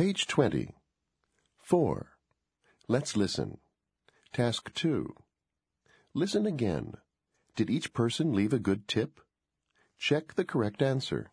Page 20. 4. Let's listen. Task 2. Listen again. Did each person leave a good tip? Check the correct answer.